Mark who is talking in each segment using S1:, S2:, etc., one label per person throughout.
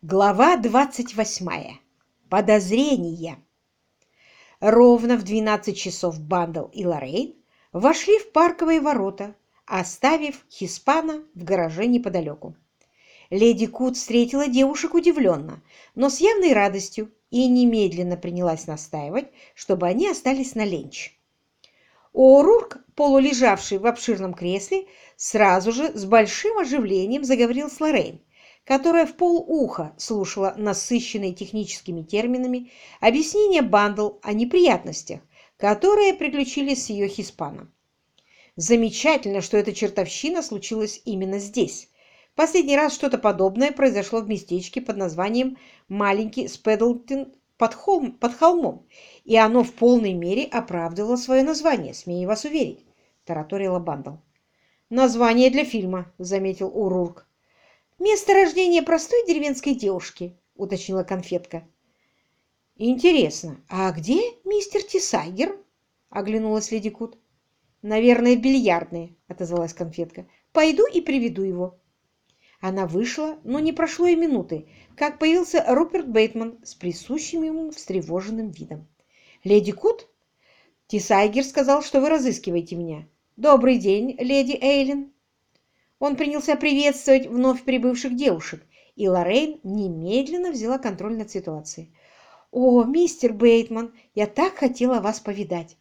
S1: Глава 28. Подозрение. Ровно в 12 часов Бандл и Лоррейн вошли в парковые ворота, оставив Хиспана в гараже неподалеку. Леди Кут встретила девушек удивленно, но с явной радостью и немедленно принялась настаивать, чтобы они остались на ленч. О'Рурк, полулежавший в обширном кресле, сразу же с большим оживлением заговорил с Лоррейн, которая вполуха слушала насыщенные техническими терминами объяснения Бандл о неприятностях, которые приключились с ее хиспаном. Замечательно, что эта чертовщина случилась именно здесь. Последний раз что-то подобное произошло в местечке под названием «Маленький Спедлтон под, холм, под холмом», и оно в полной мере оправдывало свое название, смею вас уверить, — тараторила Бандл. «Название для фильма», — заметил Урурк. «Место рождения простой деревенской девушки», — уточнила конфетка. «Интересно, а где мистер Тисайгер?» — оглянулась леди Кут. «Наверное, бильярдные», — отозвалась конфетка. «Пойду и приведу его». Она вышла, но не прошло и минуты, как появился Руперт Бейтман с присущим ему встревоженным видом. «Леди Кут?» «Тисайгер сказал, что вы разыскиваете меня». «Добрый день, леди Эйлин». Он принялся приветствовать вновь прибывших девушек, и Лоррейн немедленно взяла контроль над ситуацией. «О, мистер Бейтман, я так хотела вас повидать.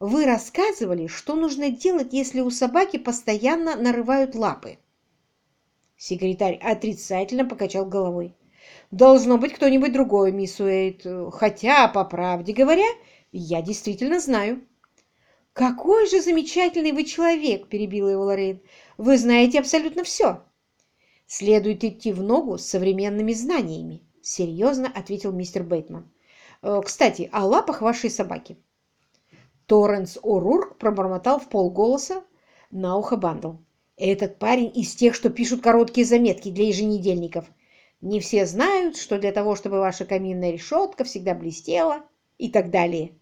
S1: Вы рассказывали, что нужно делать, если у собаки постоянно нарывают лапы». Секретарь отрицательно покачал головой. «Должно быть кто-нибудь другой, мисс Уэйт. Хотя, по правде говоря, я действительно знаю». «Какой же замечательный вы человек!» – перебила его Лоррейн. Вы знаете абсолютно все. Следует идти в ногу с современными знаниями, серьезно ответил мистер Бейтман. «Э, кстати, о лапах вашей собаки. Торренс О'Рурк пробормотал в полголоса на ухо Бандл. Этот парень из тех, что пишут короткие заметки для еженедельников. Не все знают, что для того, чтобы ваша каминная решетка всегда блестела и так далее.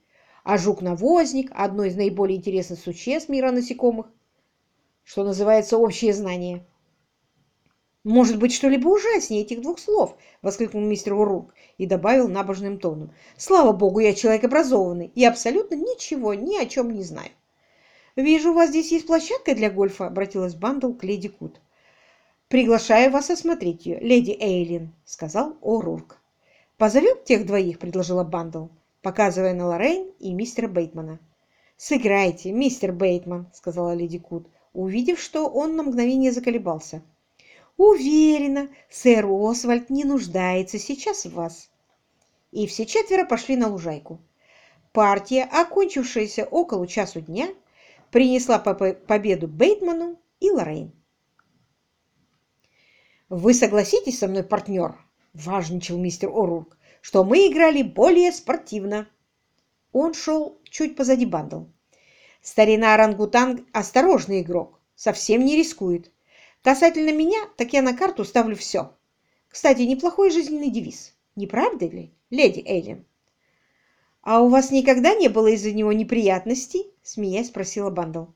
S1: А жук-навозник – одно из наиболее интересных существ мира насекомых что называется, общее знание. «Может быть, что-либо ужаснее этих двух слов!» — воскликнул мистер Урук и добавил набожным тоном. «Слава богу, я человек образованный и абсолютно ничего ни о чем не знаю». «Вижу, у вас здесь есть площадка для гольфа», — обратилась Бандл к леди Кут. «Приглашаю вас осмотреть ее, леди Эйлин», — сказал О'Рурк. «Позовем тех двоих», — предложила Бандл, показывая на Лоррейн и мистера Бейтмана. «Сыграйте, мистер Бейтман», — сказала леди Кут увидев, что он на мгновение заколебался. «Уверена, сэр Освальд не нуждается сейчас в вас». И все четверо пошли на лужайку. Партия, окончившаяся около часу дня, принесла победу Бейтману и Лоррейн. «Вы согласитесь со мной, партнер?» – важничал мистер О'Рурк, – «что мы играли более спортивно». Он шел чуть позади Бандл. Старина орангутанг – осторожный игрок, совсем не рискует. Касательно меня, так я на карту ставлю все. Кстати, неплохой жизненный девиз. Не правда ли, леди Эйлин? «А у вас никогда не было из-за него неприятностей?» – смеясь спросила Бандл.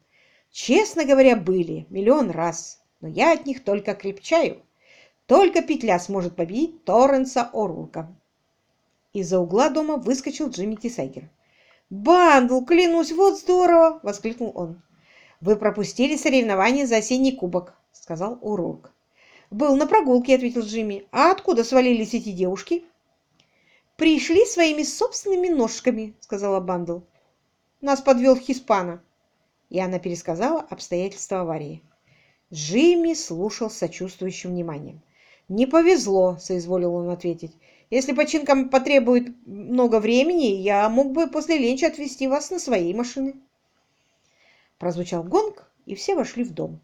S1: «Честно говоря, были, миллион раз, но я от них только крепчаю. Только петля сможет победить Торренса О'Рурка». Из-за угла дома выскочил Джимми Тисайгер. «Бандл, клянусь, вот здорово!» — воскликнул он. «Вы пропустили соревнование за осенний кубок», — сказал О'Рурк. «Был на прогулке», — ответил Джимми. «А откуда свалились эти девушки?» «Пришли своими собственными ножками», — сказала Бандл. «Нас подвел Хиспана». И она пересказала обстоятельства аварии. Джимми слушал с сочувствующим вниманием. «Не повезло», — соизволил он ответить. Если починка потребует много времени, я мог бы после ленча отвезти вас на своей машине. Прозвучал гонг, и все вошли в дом.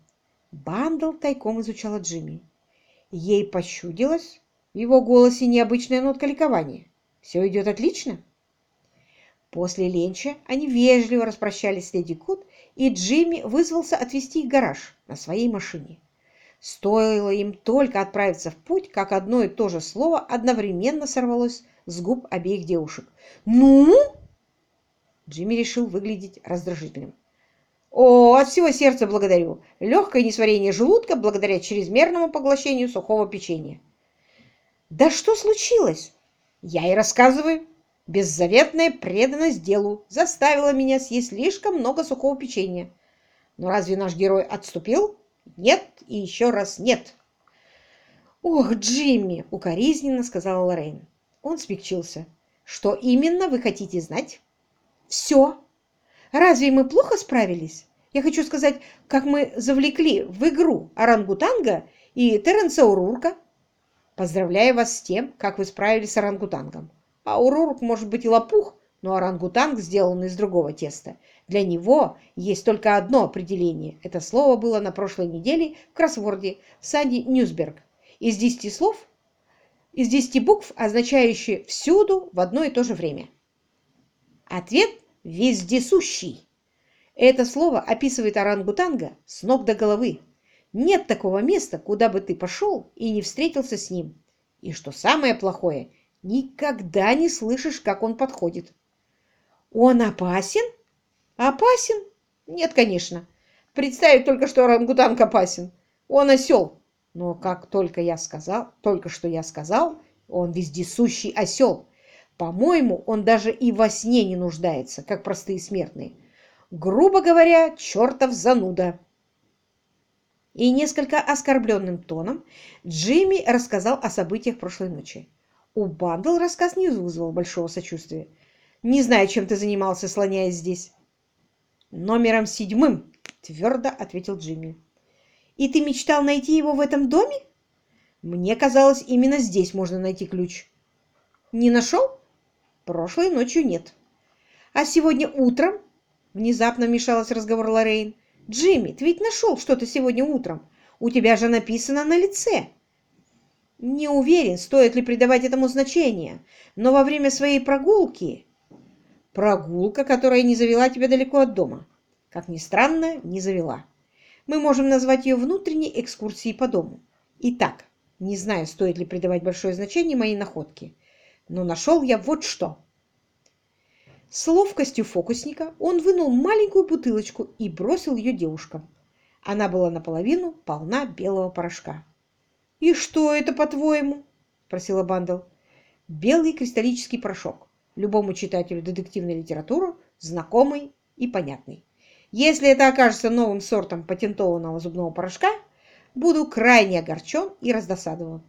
S1: Бандл тайком изучала Джимми. Ей пощудилось в его голосе необычная нотка ликования. «Все идет отлично?» После ленча они вежливо распрощались с леди Кут, и Джимми вызвался отвезти их в гараж на своей машине. Стоило им только отправиться в путь, как одно и то же слово одновременно сорвалось с губ обеих девушек. «Ну?» Джимми решил выглядеть раздражительным. «О, от всего сердца благодарю! Легкое несварение желудка благодаря чрезмерному поглощению сухого печенья». Да что случилось? Я и рассказываю. Беззаветная преданность делу заставила меня съесть слишком много сухого печенья. Но разве наш герой отступил? Нет и еще раз нет. «Ох, Джимми!» — укоризненно сказала Лоррейн. Он смягчился. «Что именно вы хотите знать?» «Все. Разве мы плохо справились? Я хочу сказать, как мы завлекли в игру орангутанга и Терренса Урурка. Поздравляю вас с тем, как вы справились с орангутангом. А Урурк может быть и лопух, но орангутанг сделан из другого теста. Для него есть только одно определение. Это слово было на прошлой неделе в кроссворде Санди Ньюсберг. Из десяти слов, из десяти букв, означающие «всюду» в одно и то же время. Ответ «вездесущий». Это слово описывает орангутанга с ног до головы. Нет такого места, куда бы ты пошел и не встретился с ним. И что самое плохое, никогда не слышишь, как он подходит. Он опасен? Опасен? Нет, конечно. Представить только, что орангутанг опасен. Он осел. Но как только я сказал, только что я сказал, он вездесущий осел. По-моему, он даже и во сне не нуждается, как простые смертные. Грубо говоря, чертов зануда. И несколько оскорбленным тоном Джимми рассказал о событиях прошлой ночи. У Бандл рассказ не вызвал большого сочувствия. Не знаю, чем ты занимался, слоняясь здесь. Номером седьмым, твердо ответил Джимми. И ты мечтал найти его в этом доме? Мне казалось, именно здесь можно найти ключ. Не нашел? Прошлой ночью нет. А сегодня утром? Внезапно вмешалась разговор Лоррейн. Джимми, ты ведь нашел что-то сегодня утром. У тебя же написано на лице. Не уверен, стоит ли придавать этому значение, но во время своей прогулки Прогулка, которая не завела тебя далеко от дома. Как ни странно, не завела. Мы можем назвать ее внутренней экскурсией по дому. Итак, не знаю, стоит ли придавать большое значение моей находке, но нашел я вот что. С ловкостью фокусника он вынул маленькую бутылочку и бросил ее девушкам. Она была наполовину полна белого порошка. «И что это, по-твоему?» – спросила Бандл. «Белый кристаллический порошок любому читателю детективной литературы знакомый и понятный. Если это окажется новым сортом патентованного зубного порошка, буду крайне огорчен и раздосадован.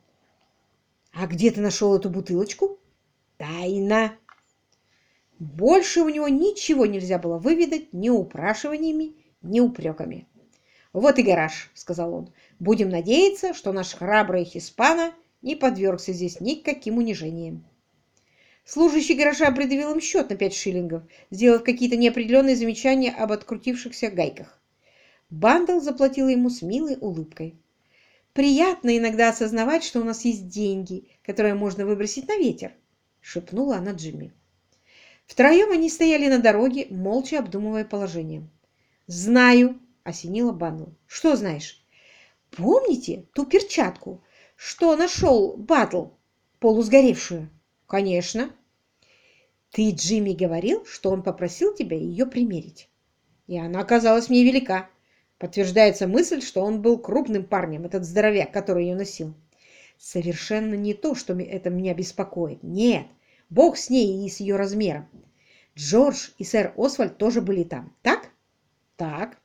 S1: А где ты нашел эту бутылочку? Тайна. Больше у него ничего нельзя было выведать ни упрашиваниями, ни упреками. «Вот и гараж», — сказал он. «Будем надеяться, что наш храбрый Хиспана не подвергся здесь никаким унижениям». Служащий гаража придавил им счет на пять шиллингов, сделав какие-то неопределенные замечания об открутившихся гайках. Бандл заплатила ему с милой улыбкой. «Приятно иногда осознавать, что у нас есть деньги, которые можно выбросить на ветер», — шепнула она Джимми. Втроем они стояли на дороге, молча обдумывая положение. «Знаю», — осенила Бандл. «Что знаешь?» «Помните ту перчатку, что нашел Батл, полусгоревшую?» «Конечно». «Ты, Джимми, говорил, что он попросил тебя ее примерить. И она оказалась мне велика. Подтверждается мысль, что он был крупным парнем, этот здоровяк, который ее носил. Совершенно не то, что это меня беспокоит. Нет, бог с ней и с ее размером. Джордж и сэр Освальд тоже были там, так? Так.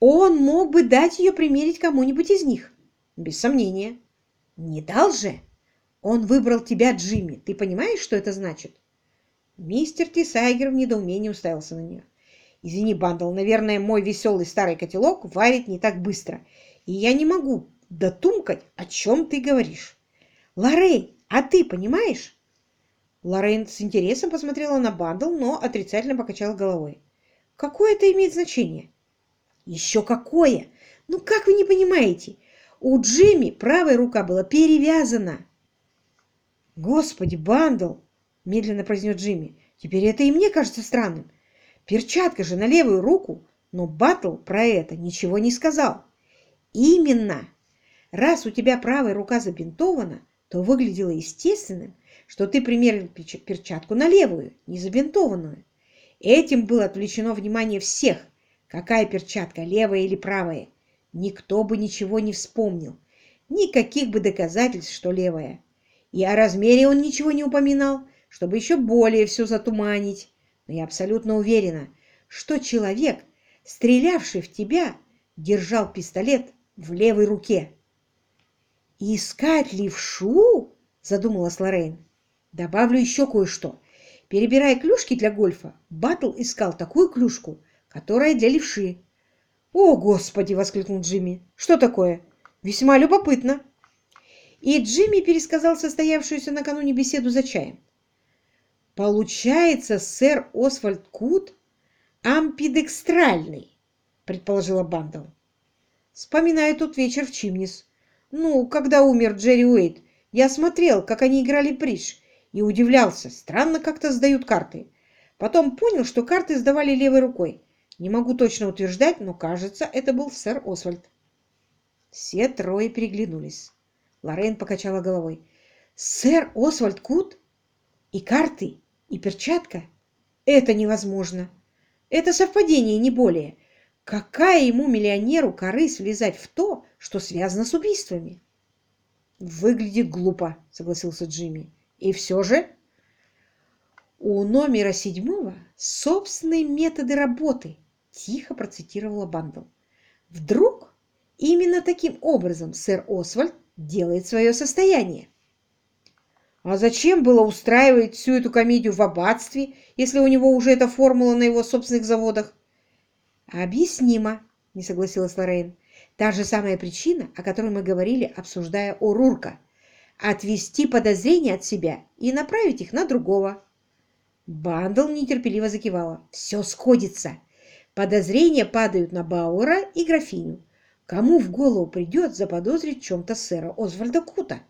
S1: Он мог бы дать ее примерить кому-нибудь из них. Без сомнения. Не дал же? Он выбрал тебя, Джимми. Ты понимаешь, что это значит? Мистер Тисайгер в недоумении уставился на нее. Извини, Бандл, наверное, мой веселый старый котелок варит не так быстро, и я не могу дотумкать, о чем ты говоришь. Лоррейн, а ты понимаешь? Лоррейн с интересом посмотрела на Бандл, но отрицательно покачала головой. Какое это имеет значение? Еще какое? Ну как вы не понимаете? У Джимми правая рука была перевязана. «Господи, Бандл!» — медленно произнес Джимми. «Теперь это и мне кажется странным. Перчатка же на левую руку, но Баттл про это ничего не сказал». «Именно! Раз у тебя правая рука забинтована, то выглядело естественным, что ты примерил перчатку на левую, не забинтованную. Этим было отвлечено внимание всех, какая перчатка, левая или правая. Никто бы ничего не вспомнил. никаких бы доказательств, что левая. И о размере он ничего не упоминал, чтобы еще более все затуманить. Но я абсолютно уверена, что человек, стрелявший в тебя, держал пистолет в левой руке. «Искать левшу?» – задумалась Лоррейн. «Добавлю еще кое-что. Перебирая клюшки для гольфа, Батл искал такую клюшку, которая для левши». «О, Господи!» – воскликнул Джимми. «Что такое? Весьма любопытно!» И Джимми пересказал состоявшуюся накануне беседу за чаем. «Получается, сэр Освальд Кут ампидекстральный», — предположила Бандл. Вспоминаю тот вечер в Чимнис. Ну, когда умер Джерри Уэйт, я смотрел, как они играли бридж, и удивлялся. Странно как-то сдают карты. Потом понял, что карты сдавали левой рукой. Не могу точно утверждать, но кажется, это был сэр Освальд. Все трое переглянулись. Лорен покачала головой. «Сэр Освальд Кут? И карты, и перчатка? Это невозможно. Это совпадение, не более. Какая ему, миллионеру, корысть влезать в то, что связано с убийствами?» «Выглядит глупо», — согласился Джимми. «И все же...» «У номера седьмого собственные методы работы», — тихо процитировала Бандл. «Вдруг именно таким образом сэр Освальд делает свое состояние. А зачем было устраивать всю эту комедию в аббатстве, если у него уже эта формула на его собственных заводах? Объяснимо, не согласилась Лоррейн. Та же самая причина, о которой мы говорили, обсуждая Орурка. Отвести подозрения от себя и направить их на другого. Бандл нетерпеливо закивала. Все сходится. Подозрения падают на Бауэра и графиню. Кому в голову придет заподозрить в чем-то сэра Озвальда Кута?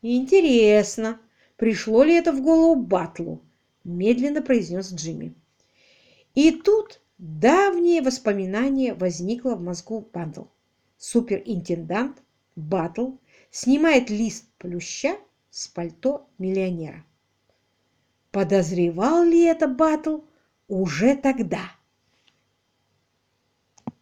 S1: Интересно, пришло ли это в голову Батлу? Медленно произнес Джимми. И тут давнее воспоминание возникло в мозгу Бандл. Суперинтендант Батл снимает лист плюща с пальто миллионера. Подозревал ли это Батл уже тогда?